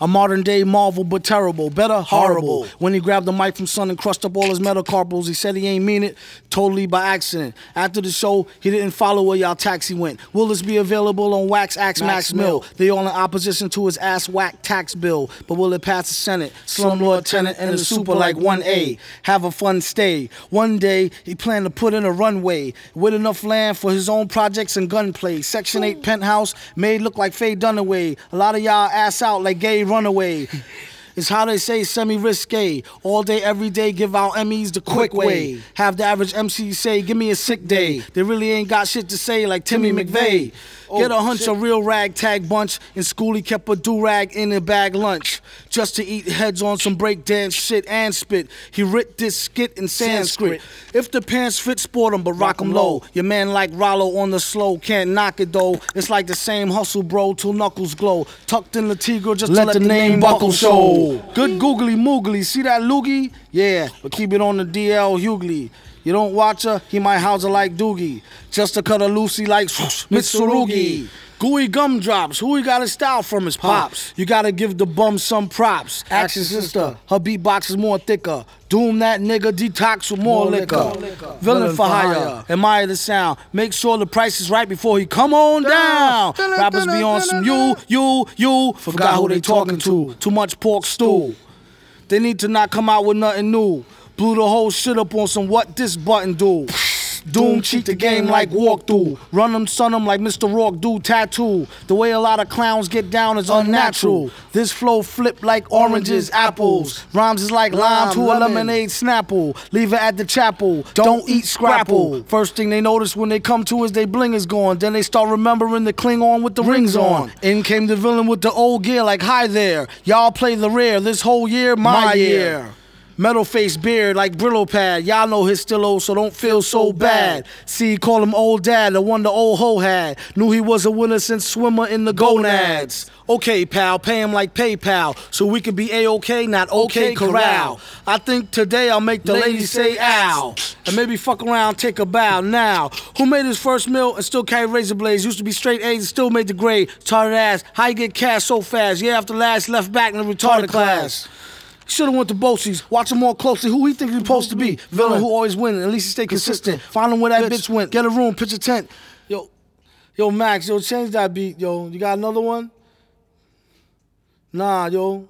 A modern day marvel, but terrible. Better, horrible. When he grabbed the mic from Sun and crushed up all his metacarpals, he said he ain't mean it, totally by accident. After the show, he didn't follow where y'all taxi went. Will this be available on Wax Axe Max, Max Mill? Mill. They all in opposition to his ass whack tax bill. But will it pass the Senate? Slumlord tenant and the super like 1A. Have a fun stay. One day, he planned to put in a runway with enough land for his own projects and gunplay. Section 8 penthouse made look like Faye Dunaway. A lot of y'all ass out like gay runaway. It's how they say semi risque. All day, every day, give out Emmys the quick way. Have the average MC say, give me a sick day. They really ain't got shit to say like Timmy McVeigh. Get a oh, hunch, a real ragtag bunch. In school, he kept a do rag in a bag lunch just to eat heads on some breakdance shit and spit. He writ this skit in Sanskrit. If the pants fit, sport 'em, but rock 'em low. Your man like Rollo on the slow, can't knock it though. It's like the same hustle, bro, till knuckles glow. Tucked in the Tigre just to let the name buckle show. Good googly moogly, see that loogie? Yeah, but keep it on the DL Hughley. You don't watch her, he might house her like Doogie. Just to cut a Lucy like Mitsurugi. Gooey gumdrops, who he got his style from his pops. You gotta give the bum some props. Action sister, her beatbox is more thicker. Doom that nigga, detox with more, liquor. Villain for hire, admire the sound. Make sure the price is right before he come on down. Rappers be on some you, you, you. Forgot who they talking to. Too much pork stew. They need to not come out with nothing new. Blew the whole shit up on some what this button do. Doom cheat the game like walkthrough. Run them, son them like Mr. Roarke do tattoo. The way a lot of clowns get down is unnatural. This flow flip like oranges, apples. Rhymes is like lime to a lemonade snapple. Leave it at the chapel. Don't eat scrapple. First thing they notice when they come to is they bling is gone. Then they start remembering the Klingon with the rings on. In came the villain with the old gear like hi there. Y'all play the rare this whole year, my, year. Metal face beard like Brillo pad. Y'all know his still old, so don't feel so bad. See, call him old dad, the one the old hoe had. Knew he was a winner since swimmer in the gonads. Okay, pal, pay him like PayPal, so we can be A-OK, not OK corral. I think today I'll make the ladies say ow. And maybe fuck around, take a bow. Now, who made his first meal and still carry razor blades? Used to be straight A's and still made the grade. Retarded ass, how you get cash so fast? Yeah, after last left back in the retarded class. Should've went to BOCES. Watch him more closely. Who he think he's supposed to be? Villain who always win. At least he stay consistent. Find him where that bitch went. Get a room, pitch a tent. Yo, yo, Max, yo, change that beat, yo. You got another one? Nah, yo.